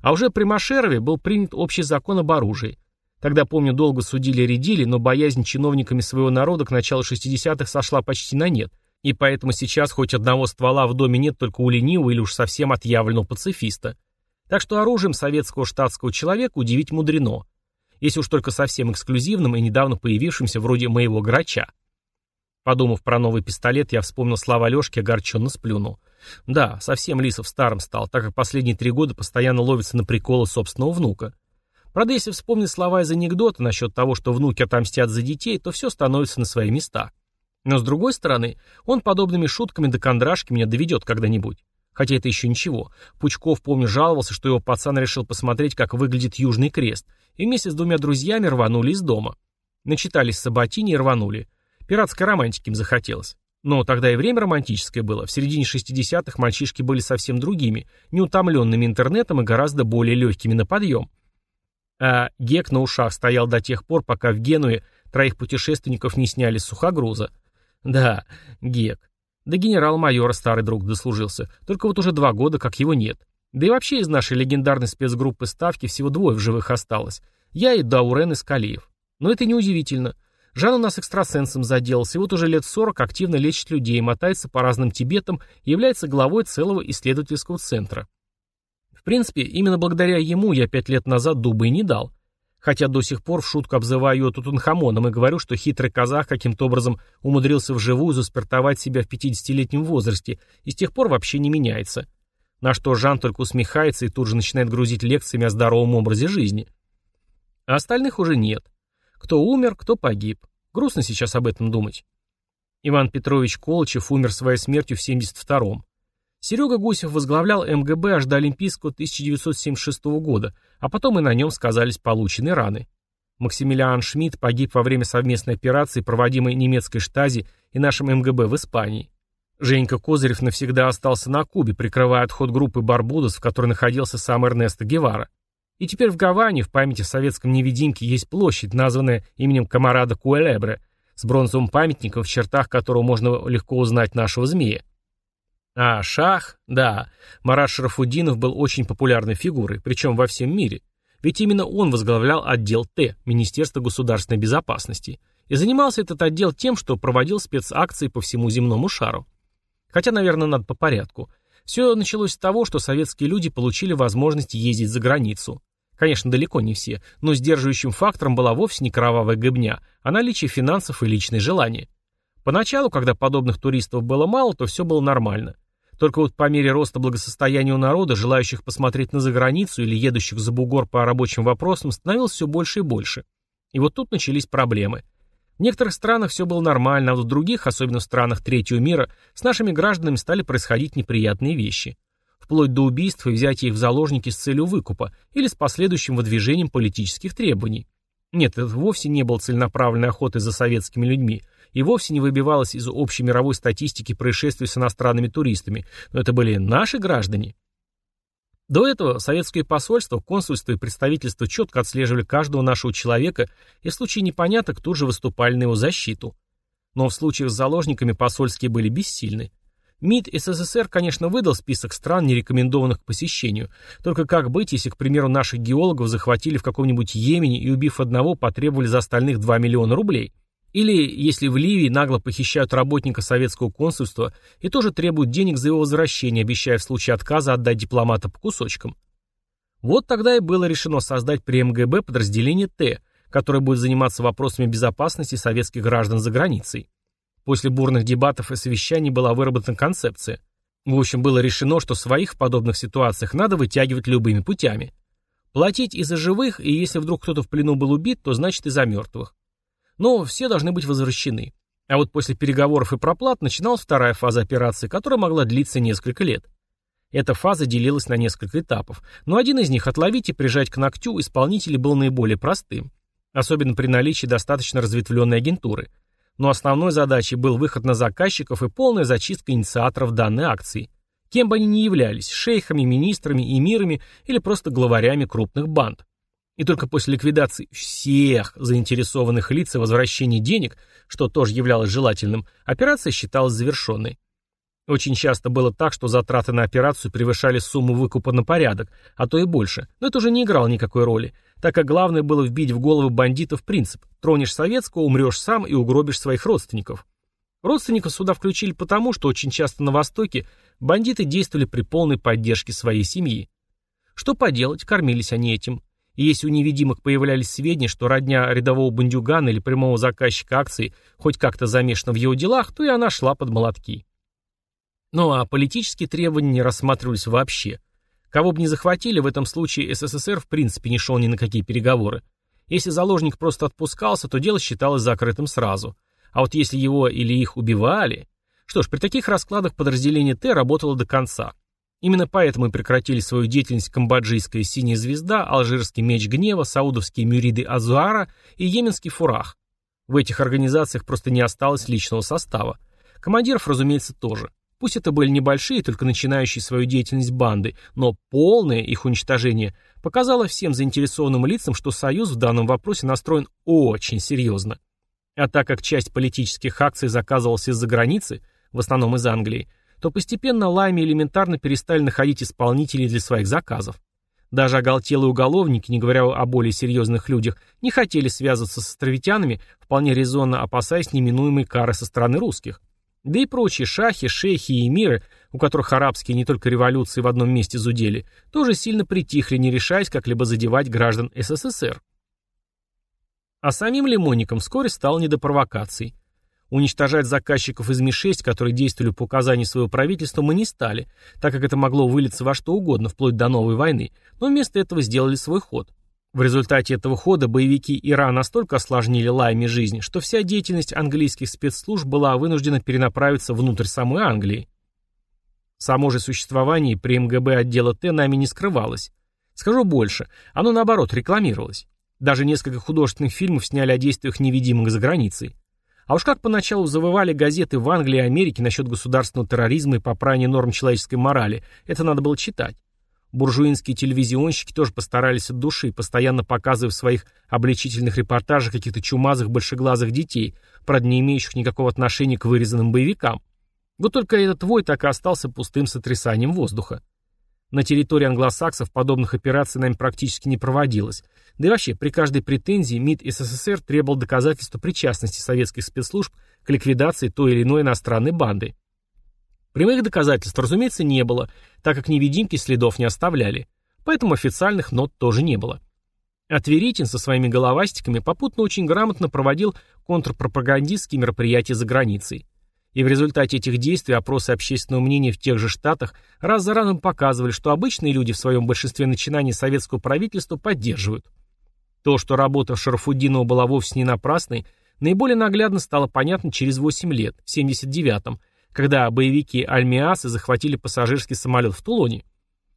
а уже при Машерове был принят общий закон об оружии. Тогда, помню, долго судили-редили, но боязнь чиновниками своего народа к началу 60-х сошла почти на нет, и поэтому сейчас хоть одного ствола в доме нет только у ленивого или уж совсем отъявленного пацифиста. Так что оружием советского штатского человека удивить мудрено. Если уж только совсем эксклюзивным и недавно появившимся вроде моего грача. Подумав про новый пистолет, я вспомнил слова Лешки, огорченно сплюнул. Да, совсем Лисов старым стал, так как последние три года постоянно ловится на приколы собственного внука. Правда, если вспомнить слова из анекдота насчет того, что внуки отомстят за детей, то все становится на свои места. Но с другой стороны, он подобными шутками до кондрашки меня доведет когда-нибудь. Хотя это еще ничего. Пучков, помню, жаловался, что его пацан решил посмотреть, как выглядит Южный Крест, и вместе с двумя друзьями рванули из дома. Начитались Саботини и рванули. Пиратской романтики им захотелось. Но тогда и время романтическое было. В середине 60-х мальчишки были совсем другими, неутомленными интернетом и гораздо более легкими на подъем. А Гек на ушах стоял до тех пор, пока в Генуе троих путешественников не сняли с сухогруза. Да, Гек. До генерал-майора старый друг дослужился. Только вот уже два года, как его нет. Да и вообще из нашей легендарной спецгруппы Ставки всего двое в живых осталось. Я и Даурен Искалиев. Но это неудивительно. Жан у нас экстрасенсом заделался, и вот уже лет сорок активно лечит людей, мотается по разным Тибетам является главой целого исследовательского центра. В принципе, именно благодаря ему я пять лет назад дуба и не дал. Хотя до сих пор в шутку обзываю ее Тутанхамоном и говорю, что хитрый казах каким-то образом умудрился вживую заспиртовать себя в 50-летнем возрасте и с тех пор вообще не меняется. На что Жан только усмехается и тут же начинает грузить лекциями о здоровом образе жизни. А остальных уже нет. Кто умер, кто погиб. Грустно сейчас об этом думать. Иван Петрович Колычев умер своей смертью в 72-м. Серега Гусев возглавлял МГБ аж до Олимпийского 1976 года, а потом и на нем сказались полученные раны. Максимилиан Шмидт погиб во время совместной операции, проводимой немецкой штази и нашим МГБ в Испании. Женька Козырев навсегда остался на Кубе, прикрывая отход группы Барбудос, в которой находился сам Эрнесто Гевара. И теперь в Гаване, в памяти о советском невидимке, есть площадь, названная именем Камарада Куэлебре, с бронзовым памятником, в чертах которого можно легко узнать нашего змея. А Шах, да, Марат Шарафуддинов был очень популярной фигурой, причем во всем мире. Ведь именно он возглавлял отдел Т, Министерства государственной безопасности, и занимался этот отдел тем, что проводил спецакции по всему земному шару. Хотя, наверное, надо по порядку. Все началось с того, что советские люди получили возможность ездить за границу. Конечно, далеко не все, но сдерживающим фактором была вовсе не кровавая гыбня, а наличие финансов и личные желания. Поначалу, когда подобных туристов было мало, то все было нормально. Только вот по мере роста благосостояния у народа, желающих посмотреть на заграницу или едущих за бугор по рабочим вопросам, становилось все больше и больше. И вот тут начались проблемы. В некоторых странах все было нормально, а в других, особенно в странах третьего мира, с нашими гражданами стали происходить неприятные вещи вплоть до убийств и взятия их в заложники с целью выкупа или с последующим выдвижением политических требований. Нет, это вовсе не был целенаправленной охотой за советскими людьми и вовсе не выбивалось из общей мировой статистики происшествий с иностранными туристами, но это были наши граждане. До этого советские посольства, консульства и представительства четко отслеживали каждого нашего человека и в случае непоняток тут же выступали на его защиту. Но в случаях с заложниками посольские были бессильны. МИД СССР, конечно, выдал список стран, не рекомендованных к посещению. Только как быть, если, к примеру, наших геологов захватили в каком-нибудь Йемене и, убив одного, потребовали за остальных 2 миллиона рублей? Или если в Ливии нагло похищают работника советского консульства и тоже требуют денег за его возвращение, обещая в случае отказа отдать дипломата по кусочкам? Вот тогда и было решено создать при МГБ подразделение Т, которое будет заниматься вопросами безопасности советских граждан за границей. После бурных дебатов и совещаний была выработана концепция. В общем, было решено, что своих в подобных ситуациях надо вытягивать любыми путями. Платить и за живых, и если вдруг кто-то в плену был убит, то значит и за мертвых. Но все должны быть возвращены. А вот после переговоров и проплат начиналась вторая фаза операции, которая могла длиться несколько лет. Эта фаза делилась на несколько этапов, но один из них отловить и прижать к ногтю исполнителей был наиболее простым, особенно при наличии достаточно разветвленной агентуры – но основной задачей был выход на заказчиков и полная зачистка инициаторов данной акции. Кем бы они ни являлись, шейхами, министрами, эмирами или просто главарями крупных банд. И только после ликвидации всех заинтересованных лиц и возвращения денег, что тоже являлось желательным, операция считалась завершенной. Очень часто было так, что затраты на операцию превышали сумму выкупа на порядок, а то и больше, но это уже не играло никакой роли так как главное было вбить в голову бандитов принцип «тронешь советского, умрешь сам и угробишь своих родственников». Родственников сюда включили потому, что очень часто на Востоке бандиты действовали при полной поддержке своей семьи. Что поделать, кормились они этим. И если у невидимок появлялись сведения, что родня рядового бандюгана или прямого заказчика акций хоть как-то замешана в его делах, то и она шла под молотки. Ну а политические требования не рассматривались вообще. Кого бы ни захватили, в этом случае СССР в принципе не шел ни на какие переговоры. Если заложник просто отпускался, то дело считалось закрытым сразу. А вот если его или их убивали... Что ж, при таких раскладах подразделение Т работало до конца. Именно поэтому и прекратили свою деятельность камбоджийская «Синяя звезда», алжирский «Меч гнева», саудовские «Мюриды Азуара» и йеменский «Фурах». В этих организациях просто не осталось личного состава. Командиров, разумеется, тоже. Пусть это были небольшие, только начинающие свою деятельность банды, но полное их уничтожение показало всем заинтересованным лицам, что Союз в данном вопросе настроен очень серьезно. А так как часть политических акций заказывалась из-за границы, в основном из Англии, то постепенно лайми элементарно перестали находить исполнителей для своих заказов. Даже оголтелые уголовники, не говоря о более серьезных людях, не хотели связываться с островитянами, вполне резонно опасаясь неминуемой кары со стороны русских. Да и прочие шахи, шейхи и эмиры, у которых арабские не только революции в одном месте зудели, тоже сильно притихли, не решаясь как-либо задевать граждан СССР. А самим лимонникам вскоре стало не до провокаций. Уничтожать заказчиков из Ми-6, которые действовали по указанию своего правительства, мы не стали, так как это могло вылиться во что угодно, вплоть до новой войны, но вместо этого сделали свой ход. В результате этого хода боевики Ира настолько осложнили лаями жизнь, что вся деятельность английских спецслужб была вынуждена перенаправиться внутрь самой Англии. Само же существование при МГБ отдела Т нами не скрывалось. Скажу больше, оно наоборот рекламировалось. Даже несколько художественных фильмов сняли о действиях невидимых за границей. А уж как поначалу завывали газеты в Англии и Америке насчет государственного терроризма и попрания норм человеческой морали, это надо было читать. Буржуинские телевизионщики тоже постарались от души, постоянно показывая в своих обличительных репортажах каких-то чумазых большеглазых детей, правда не имеющих никакого отношения к вырезанным боевикам. Вот только этот вой так и остался пустым сотрясанием воздуха. На территории англосаксов подобных операций нами практически не проводилось. Да и вообще, при каждой претензии МИД СССР требовал доказательства причастности советских спецслужб к ликвидации той или иной иностранной банды. Прямых доказательств, разумеется, не было, так как невидимки следов не оставляли, поэтому официальных нот тоже не было. А со своими головастиками попутно очень грамотно проводил контрпропагандистские мероприятия за границей. И в результате этих действий опросы общественного мнения в тех же штатах раз за разом показывали, что обычные люди в своем большинстве начинаний советского правительства поддерживают. То, что работа Шарафуддинова была вовсе не напрасной, наиболее наглядно стало понятно через 8 лет, в 79-м, когда боевики Альмиасы захватили пассажирский самолет в Тулоне.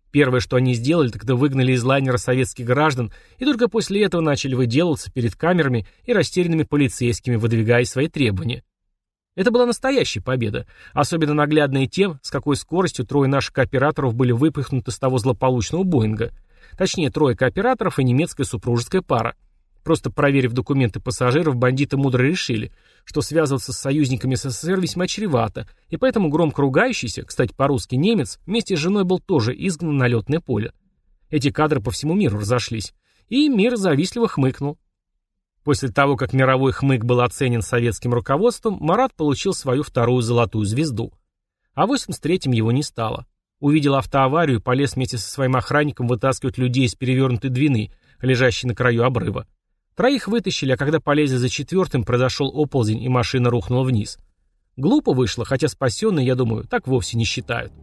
Первое, что они сделали, так выгнали из лайнера советских граждан и только после этого начали выделываться перед камерами и растерянными полицейскими, выдвигая свои требования. Это была настоящая победа, особенно наглядная тем, с какой скоростью трое наших кооператоров были выпихнуты с того злополучного Боинга. Точнее, трое кооператоров и немецкая супружеская пара. Просто проверив документы пассажиров, бандиты мудро решили, что связываться с союзниками СССР весьма чревато, и поэтому громко ругающийся, кстати, по-русски немец, вместе с женой был тоже изгнан на летное поле. Эти кадры по всему миру разошлись, и мир завистливо хмыкнул. После того, как мировой хмык был оценен советским руководством, Марат получил свою вторую золотую звезду. А в 83-м его не стало. Увидел автоаварию и полез вместе со своим охранником вытаскивать людей из перевернутой двины, лежащей на краю обрыва. Троих вытащили, а когда полезли за четвертым, произошел оползень, и машина рухнула вниз. Глупо вышло, хотя спасенные, я думаю, так вовсе не считают.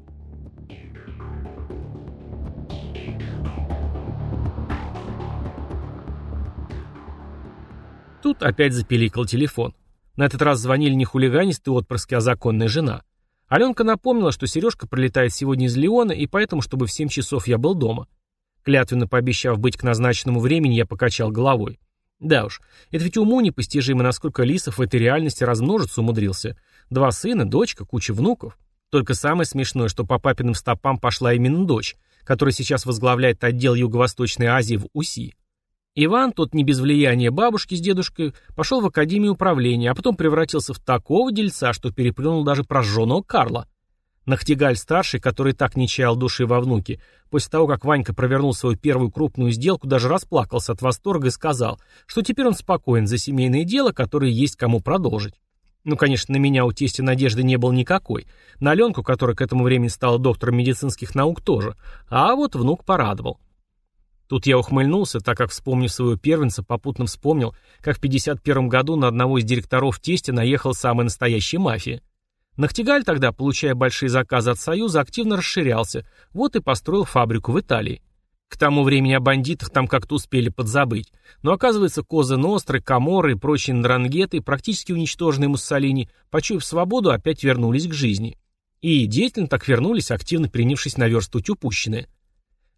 Тут опять запиликал телефон. На этот раз звонили не хулиганистые отпрыски, а законная жена. Аленка напомнила, что Сережка прилетает сегодня из Леона, и поэтому, чтобы в 7 часов я был дома. Клятвенно пообещав быть к назначенному времени, я покачал головой. Да уж, это ведь уму непостижимо, насколько Лисов в этой реальности размножиться умудрился. Два сына, дочка, куча внуков. Только самое смешное, что по папиным стопам пошла именно дочь, которая сейчас возглавляет отдел Юго-Восточной Азии в УСИ. Иван, тот не без влияния бабушки с дедушкой, пошел в Академию управления, а потом превратился в такого дельца, что переплюнул даже прожженного Карла. Нахтигаль-старший, который так не чаял души во внуке, после того, как Ванька провернул свою первую крупную сделку, даже расплакался от восторга и сказал, что теперь он спокоен за семейное дело, которое есть кому продолжить. Ну, конечно, на меня у тестя надежды не было никакой. На Аленку, которая к этому времени стала доктором медицинских наук, тоже. А вот внук порадовал. Тут я ухмыльнулся, так как, вспомнив своего первенца, попутно вспомнил, как в 51 году на одного из директоров тестя наехала самая настоящая мафия. Нахтигаль тогда, получая большие заказы от Союза, активно расширялся, вот и построил фабрику в Италии. К тому времени о бандитах там как-то успели подзабыть. Но оказывается, Козы Ностры, Каморы и прочие ндрангеты, практически уничтоженные Муссолини, почуяв свободу, опять вернулись к жизни. И деятельно так вернулись, активно принявшись наверстывать упущенное.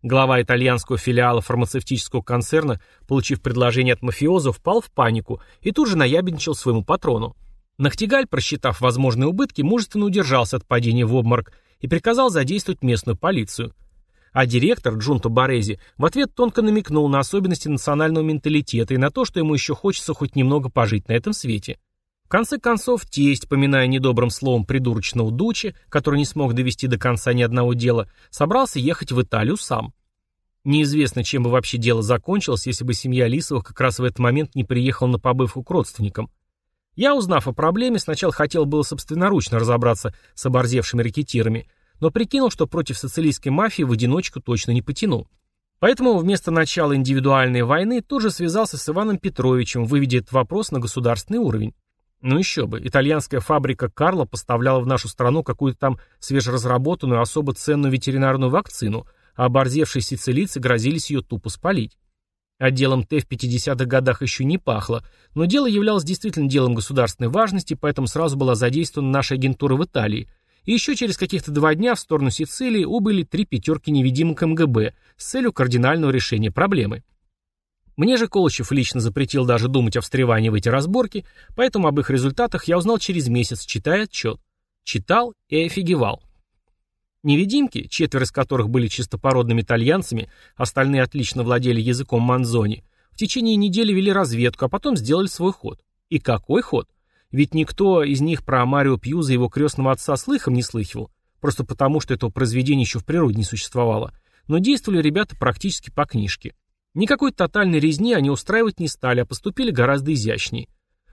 Глава итальянского филиала фармацевтического концерна, получив предложение от мафиоза, впал в панику и тут же наябедничал своему патрону. Нахтигаль, просчитав возможные убытки, мужественно удержался от падения в обморок и приказал задействовать местную полицию – а директор, Джунто Борези, в ответ тонко намекнул на особенности национального менталитета и на то, что ему еще хочется хоть немного пожить на этом свете. В конце концов, тесть, поминая недобрым словом придурочного Дучи, который не смог довести до конца ни одного дела, собрался ехать в Италию сам. Неизвестно, чем бы вообще дело закончилось, если бы семья Лисовых как раз в этот момент не приехала на побывку к родственникам. Я, узнав о проблеме, сначала хотел было собственноручно разобраться с оборзевшими рекетирами – но прикинул, что против социалистской мафии в одиночку точно не потянул. Поэтому вместо начала индивидуальной войны тут же связался с Иваном Петровичем, выведя этот вопрос на государственный уровень. Ну еще бы, итальянская фабрика Карло поставляла в нашу страну какую-то там свежеразработанную особо ценную ветеринарную вакцину, а оборзевшие сицилийцы грозились ее тупо спалить. Отделом Т в 50-х годах еще не пахло, но дело являлось действительно делом государственной важности, поэтому сразу была задействована наша агентура в Италии – и еще через каких-то два дня в сторону Сицилии убыли три пятерки невидимок МГБ с целью кардинального решения проблемы. Мне же Колычев лично запретил даже думать о встревании в эти разборки, поэтому об их результатах я узнал через месяц, читая отчет. Читал и офигевал. Невидимки, четверо из которых были чистопородными итальянцами, остальные отлично владели языком манзони, в течение недели вели разведку, а потом сделали свой ход. И какой ход? Ведь никто из них про Марио Пьюза и его крестного отца слыхом не слыхивал, просто потому, что этого произведения еще в природе не существовало. Но действовали ребята практически по книжке. Никакой тотальной резни они устраивать не стали, а поступили гораздо изящнее.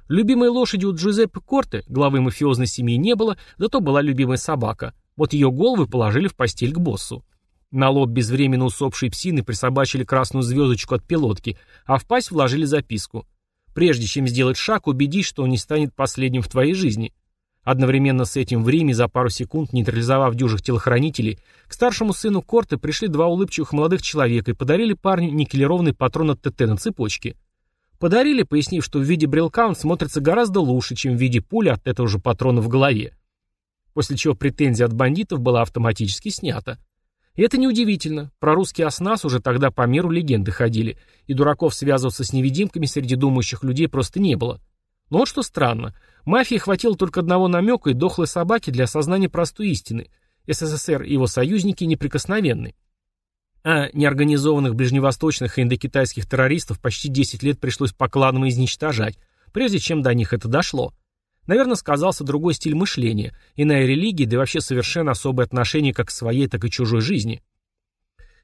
Любимой лошади у Джузеппе Корте, главы мафиозной семьи, не было, зато была любимая собака. Вот ее головы положили в постель к боссу. На лоб безвременно усопшей псины присобачили красную звездочку от пилотки, а в пасть вложили записку. Прежде чем сделать шаг, убедись, что он не станет последним в твоей жизни. Одновременно с этим в Риме, за пару секунд нейтрализовав дюжих телохранителей, к старшему сыну Корты пришли два улыбчивых молодых человека и подарили парню никелированный патрон от ТТ на цепочке. Подарили, пояснив, что в виде брелка он смотрится гораздо лучше, чем в виде пули от этого же патрона в голове. После чего претензия от бандитов была автоматически снята. И это неудивительно. Про русский оснас уже тогда по миру легенды ходили, и дураков связываться с невидимками среди думающих людей просто не было. Но вот что странно. Мафии хватило только одного намека и дохлой собаки для осознания простой истины. СССР и его союзники неприкосновенны. А неорганизованных ближневосточных и индокитайских террористов почти 10 лет пришлось покладно изничтожать, прежде чем до них это дошло. Наверное, сказался другой стиль мышления, иная религия, да и вообще совершенно особое отношение как к своей, так и чужой жизни.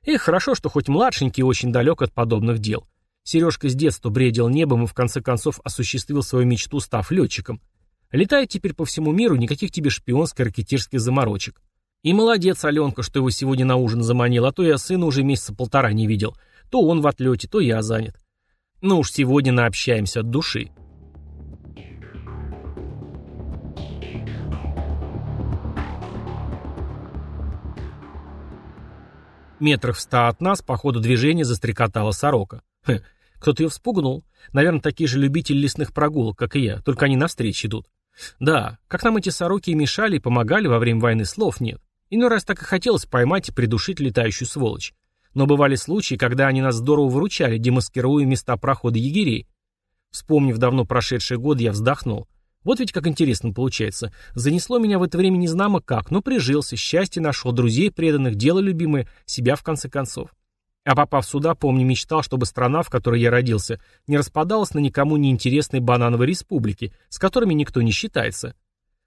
Эх, хорошо, что хоть младшенький очень далек от подобных дел. Сережка с детства бредил небом и в конце концов осуществил свою мечту, став летчиком. Летает теперь по всему миру, никаких тебе шпионско-ракетирских заморочек. И молодец Аленка, что его сегодня на ужин заманил, а то я сына уже месяца полтора не видел. То он в отлете, то я занят. Ну уж сегодня наобщаемся от души. Метрах в ста от нас по ходу движения застрекотала сорока. Хм, кто-то ее вспугнул. Наверное, такие же любители лесных прогулок, как и я, только они навстречу идут. Да, как нам эти сороки и мешали, и помогали во время войны, слов нет. Иной раз так и хотелось поймать и придушить летающую сволочь. Но бывали случаи, когда они нас здорово выручали, демаскируя места прохода егерей. Вспомнив давно прошедшие годы, я вздохнул. Вот ведь как интересно получается. Занесло меня в это время незнамо как, но прижился, счастье нашел, друзей преданных, дело любимое, себя в конце концов. А попав сюда, помню, мечтал, чтобы страна, в которой я родился, не распадалась на никому не интересной банановой республики, с которыми никто не считается.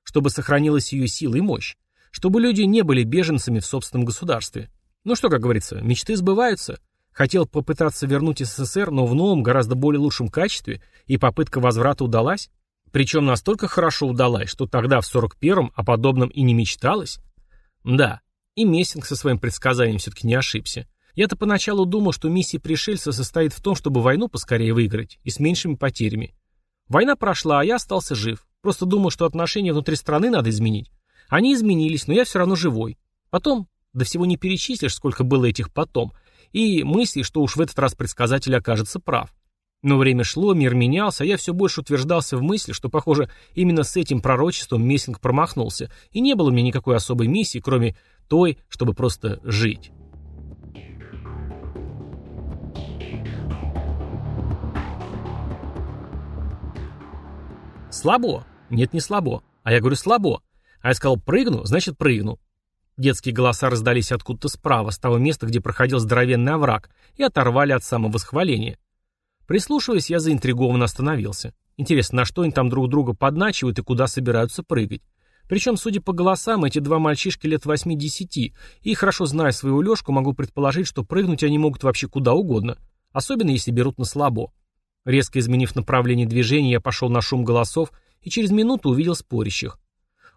Чтобы сохранилась ее сила и мощь. Чтобы люди не были беженцами в собственном государстве. Ну что, как говорится, мечты сбываются. Хотел попытаться вернуть СССР, но в новом, гораздо более лучшем качестве, и попытка возврата удалась. Причем настолько хорошо удалась, что тогда, в 41-м, о подобном и не мечталось. Да, и Мессинг со своим предсказанием все-таки не ошибся. Я-то поначалу думал, что миссия пришельца состоит в том, чтобы войну поскорее выиграть и с меньшими потерями. Война прошла, а я остался жив. Просто думал, что отношения внутри страны надо изменить. Они изменились, но я все равно живой. Потом, до всего не перечислишь, сколько было этих потом, и мысли, что уж в этот раз предсказатель окажется прав. Но время шло, мир менялся, а я все больше утверждался в мысли, что, похоже, именно с этим пророчеством Мессинг промахнулся, и не было у меня никакой особой миссии, кроме той, чтобы просто жить. Слабо. Нет, не слабо. А я говорю слабо. А я сказал прыгну, значит прыгну. Детские голоса раздались откуда-то справа, с того места, где проходил здоровенный овраг, и оторвали от самовосхваления. Прислушиваясь, я заинтригованно остановился. Интересно, на что они там друг друга подначивают и куда собираются прыгать? Причем, судя по голосам, эти два мальчишки лет 8-10, и, хорошо зная свою Лешку, могу предположить, что прыгнуть они могут вообще куда угодно, особенно если берут на слабо. Резко изменив направление движения, я пошел на шум голосов и через минуту увидел спорящих.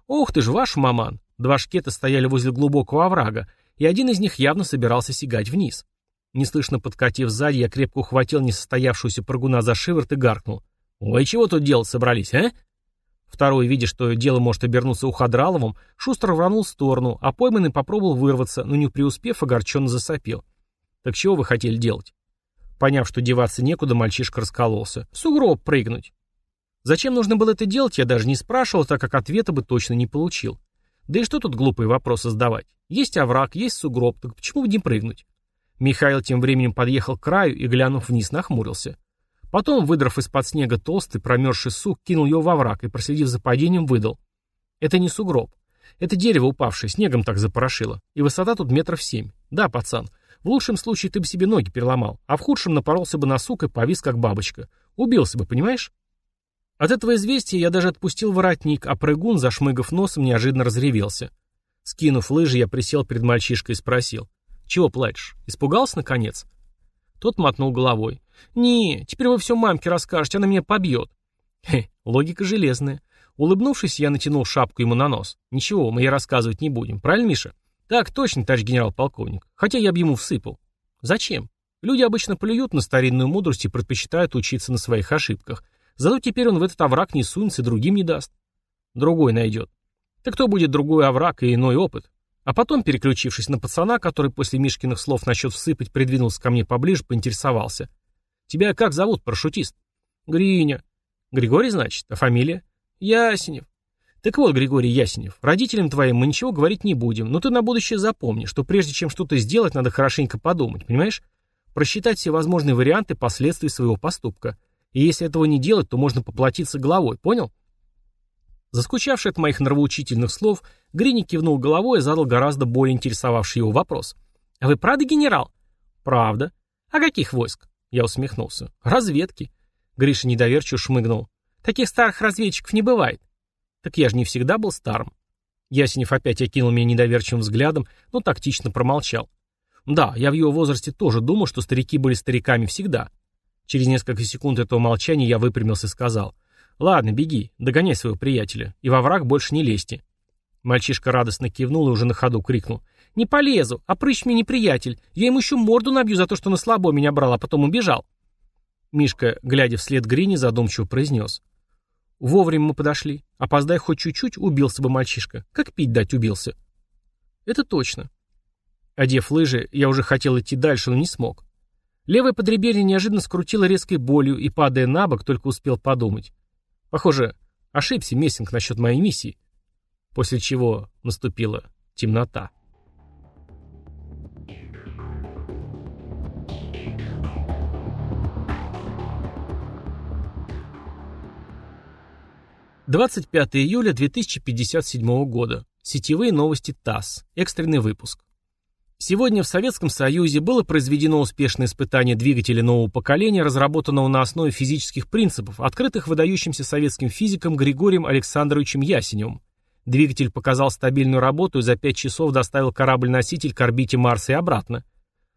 «Ох ты ж, ваш маман!» Два шкета стояли возле глубокого оврага, и один из них явно собирался сигать вниз. Неслышно подкатив сзади, я крепко ухватил несостоявшуюся прыгуна за шиворот и гаркнул. «Ой, чего тут делать собрались, а?» Второй, видя, что дело может обернуться уходраловым, шустро рванул в сторону, а пойманный попробовал вырваться, но не преуспев, огорченно засопел. «Так чего вы хотели делать?» Поняв, что деваться некуда, мальчишка раскололся. «В сугроб прыгнуть!» Зачем нужно было это делать, я даже не спрашивал, так как ответа бы точно не получил. Да и что тут глупые вопросы задавать? Есть овраг, есть сугроб, так почему бы не прыгнуть? Михаил тем временем подъехал к краю и, глянув вниз, нахмурился. Потом, выдрав из-под снега толстый, промерзший сук, кинул его во враг и, проследив за падением, выдал. Это не сугроб. Это дерево упавшее, снегом так запорошило. И высота тут метров семь. Да, пацан, в лучшем случае ты бы себе ноги переломал, а в худшем напоролся бы на сук и повис, как бабочка. Убился бы, понимаешь? От этого известия я даже отпустил воротник, а прыгун, зашмыгав носом, неожиданно разревелся. Скинув лыжи, я присел перед мальчишкой и спросил. «Чего плачешь? Испугался, наконец?» Тот мотнул головой. «Не, теперь вы все мамке расскажете, она меня побьет». Хе, логика железная. Улыбнувшись, я натянул шапку ему на нос. «Ничего, мы ей рассказывать не будем. Правильно, Миша?» «Так точно, товарищ генерал-полковник. Хотя я бы ему всыпал». «Зачем? Люди обычно плюют на старинную мудрость и предпочитают учиться на своих ошибках. Зато теперь он в этот овраг не сунется и другим не даст. Другой найдет. Так кто будет другой овраг и иной опыт? А потом, переключившись на пацана, который после Мишкиных слов насчет всыпать придвинулся ко мне поближе, поинтересовался. «Тебя как зовут, парашютист?» «Гриня». «Григорий, значит? А фамилия?» «Ясенев». «Так вот, Григорий Ясенев, родителям твоим мы ничего говорить не будем, но ты на будущее запомни, что прежде чем что-то сделать, надо хорошенько подумать, понимаешь? Просчитать все возможные варианты последствий своего поступка. И если этого не делать, то можно поплатиться головой, понял? Заскучавший от моих нравоучительных слов, Грини кивнул головой и задал гораздо более интересовавший его вопрос. «А вы правда генерал?» «Правда». «А каких войск?» Я усмехнулся. «Разведки». Гриша недоверчиво шмыгнул. «Таких старых разведчиков не бывает». «Так я же не всегда был старым». Ясенев опять окинул меня недоверчивым взглядом, но тактично промолчал. «Да, я в его возрасте тоже думал, что старики были стариками всегда. Через несколько секунд этого молчания я выпрямился и сказал. «Ладно, беги, догоняй своего приятеля, и во враг больше не лезьте». Мальчишка радостно кивнул и уже на ходу крикнул. «Не полезу, а прыщ мне не приятель. Я ему еще морду набью за то, что на слабо меня брал, а потом убежал». Мишка, глядя вслед Грине, задумчиво произнес. «Вовремя мы подошли. Опоздай хоть чуть-чуть, убился бы мальчишка. Как пить дать убился?» «Это точно». Одев лыжи, я уже хотел идти дальше, но не смог. Левое подреберье неожиданно скрутило резкой болью и, падая на бок, только успел подумать. Похоже, ошибся Мессинг насчет моей миссии. После чего наступила темнота. Двадцать пятое июля 2057 года. Сетевые новости ТАСС. Экстренный выпуск. Сегодня в Советском Союзе было произведено успешное испытание двигателя нового поколения, разработанного на основе физических принципов, открытых выдающимся советским физиком Григорием Александровичем Ясеневым. Двигатель показал стабильную работу и за 5 часов доставил корабль-носитель к орбите Марса и обратно.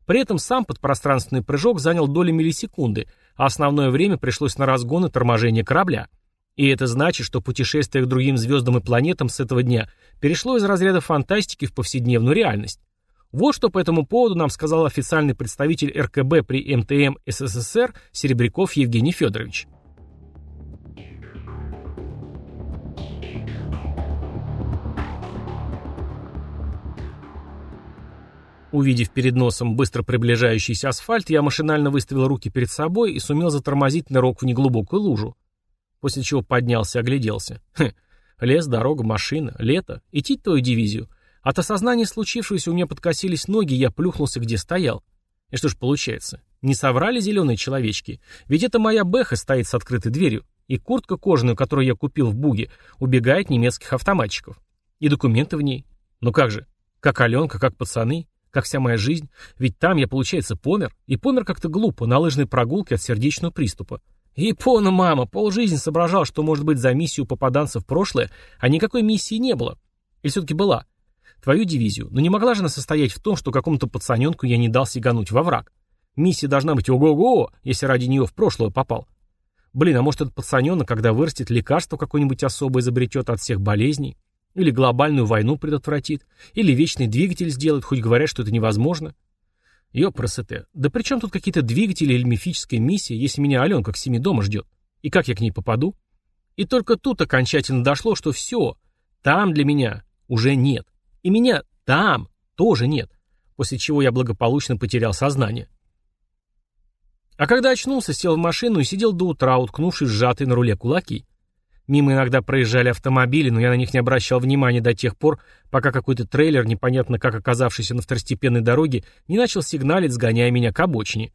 При этом сам подпространственный прыжок занял доли миллисекунды, а основное время пришлось на разгон и торможение корабля. И это значит, что путешествие к другим звездам и планетам с этого дня перешло из разряда фантастики в повседневную реальность. Вот что по этому поводу нам сказал официальный представитель РКБ при МТМ СССР Серебряков Евгений Федорович. Увидев перед носом быстро приближающийся асфальт, я машинально выставил руки перед собой и сумел затормозить нырок в неглубокую лужу. После чего поднялся и огляделся. Хм, лес, дорога, машина, лето, идти твою дивизию. От осознания случившегося у меня подкосились ноги, я плюхнулся, где стоял. И что ж получается? Не соврали зеленые человечки? Ведь это моя бэха стоит с открытой дверью, и куртка кожаную, которую я купил в Буге, убегает немецких автоматчиков. И документы в ней. Ну как же? Как Аленка, как пацаны, как вся моя жизнь, ведь там я, получается, помер, и помер как-то глупо, на лыжной прогулке от сердечного приступа. Япона, мама, полжизни соображал, что может быть за миссию попаданца в прошлое, а никакой миссии не было. Или все-таки была? Твою дивизию. Но не могла же она состоять в том, что какому-то пацаненку я не дал сигануть во враг. Миссия должна быть ого-го, если ради нее в прошлое попал. Блин, а может этот пацаненок, когда вырастет, лекарство какое-нибудь особое изобретет от всех болезней? Или глобальную войну предотвратит. Или вечный двигатель сделает, хоть говорят, что это невозможно. Ёпросоте, да при чем тут какие-то двигатели или мифическая миссия, если меня Аленка к семи дома ждет? И как я к ней попаду? И только тут окончательно дошло, что все, там для меня уже нет. И меня там тоже нет. После чего я благополучно потерял сознание. А когда очнулся, сел в машину и сидел до утра, уткнувшись сжатые на руле кулаки. Мимо иногда проезжали автомобили, но я на них не обращал внимания до тех пор, пока какой-то трейлер, непонятно как оказавшийся на второстепенной дороге, не начал сигналить, сгоняя меня к обочине.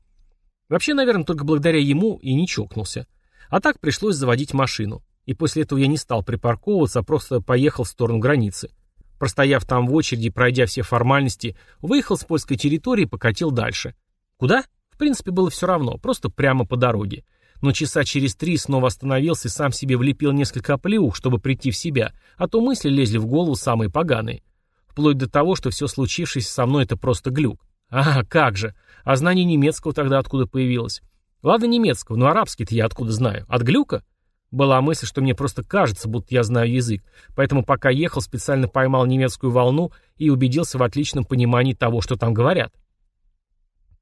Вообще, наверное, только благодаря ему и не чокнулся. А так пришлось заводить машину. И после этого я не стал припарковываться, а просто поехал в сторону границы. Простояв там в очереди, пройдя все формальности, выехал с польской территории и покатил дальше. Куда? В принципе, было все равно, просто прямо по дороге но часа через три снова остановился и сам себе влепил несколько оплеух, чтобы прийти в себя, а то мысли лезли в голову самые поганые. Вплоть до того, что все случившееся со мной это просто глюк. А, как же! А знание немецкого тогда откуда появилось? Ладно, немецкого, но арабский-то я откуда знаю? От глюка? Была мысль, что мне просто кажется, будто я знаю язык, поэтому пока ехал, специально поймал немецкую волну и убедился в отличном понимании того, что там говорят.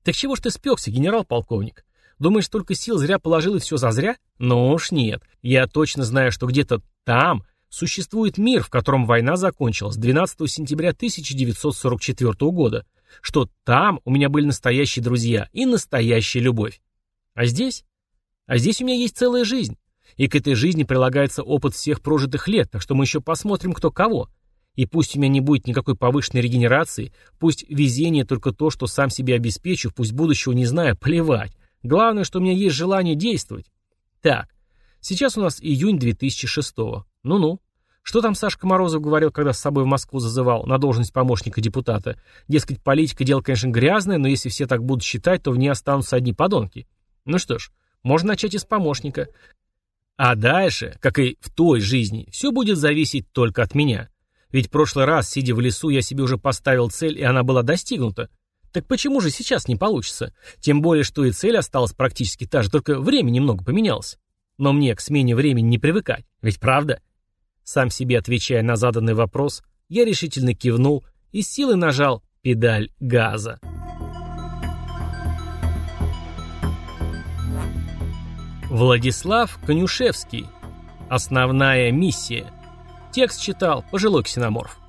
«Так чего ж ты спекся, генерал-полковник? Думаешь, только сил зря положил и все зазря? Ну уж нет. Я точно знаю, что где-то там существует мир, в котором война закончилась 12 сентября 1944 года. Что там у меня были настоящие друзья и настоящая любовь. А здесь? А здесь у меня есть целая жизнь. И к этой жизни прилагается опыт всех прожитых лет, так что мы еще посмотрим, кто кого. И пусть у меня не будет никакой повышенной регенерации, пусть везение только то, что сам себе обеспечу, пусть будущего не знаю, плевать. Главное, что у меня есть желание действовать. Так, сейчас у нас июнь 2006-го. Ну-ну. Что там Сашка Морозов говорил, когда с собой в Москву зазывал на должность помощника депутата? Дескать, политика дело, конечно, грязное, но если все так будут считать, то в ней останутся одни подонки. Ну что ж, можно начать из помощника. А дальше, как и в той жизни, все будет зависеть только от меня. Ведь прошлый раз, сидя в лесу, я себе уже поставил цель, и она была достигнута. Так почему же сейчас не получится? Тем более, что и цель осталась практически та же, только время немного поменялось. Но мне к смене времени не привыкать, ведь правда? Сам себе отвечая на заданный вопрос, я решительно кивнул и силой нажал педаль газа. Владислав Конюшевский. Основная миссия. Текст читал пожилой ксеноморф.